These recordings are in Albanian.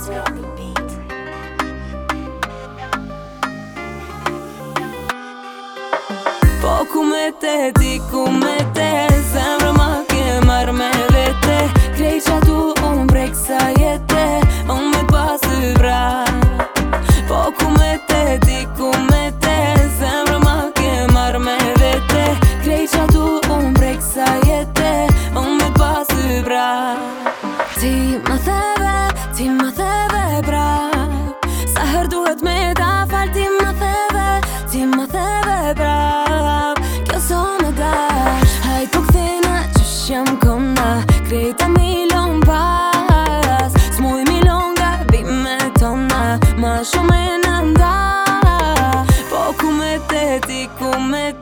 Po ku me te, di ku me te, Vete mi long pas S'muj mi longa Bime tona Ma shumë e nënda Po ku te Ti ku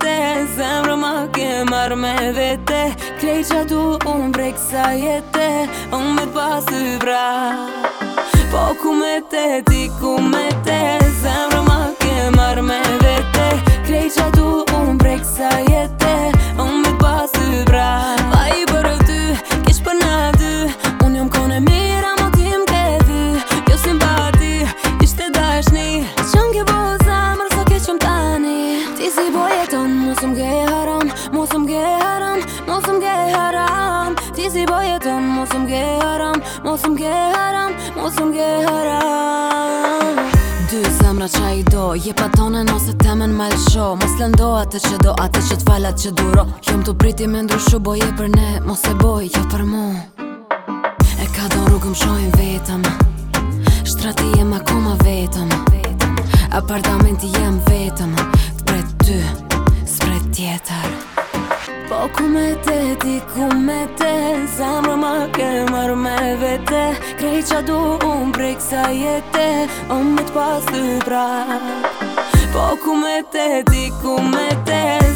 te Zemrë ma ke marrë me vete Krej që atu unë brek sa jete Unë me t'pasë bra Po ku me te Ti ku me te Zemrë ton Musëm ge haram, musëm ge haram, musëm ge haram Ti si po jeton Musëm ge haram, musëm ge haram, musëm ge haram Dy zemra qa i do, je pa tonën ose temen me lësho Mos lëndo atë që do, atë që t'falat që duro Jumë t'u priti me ndryshu, bo për ne, mos e boj, jo për mu E ka do rrugëm shojnë vetëm Shtrati jem akoma vetëm Apartamenti jem vetëm T'pret ty tjetër Po ku me te, ti ku me te më ke mërë me vete Krej që du unë prej kësa jete Unë me të pasë të pra Po ku me te, ti ku me te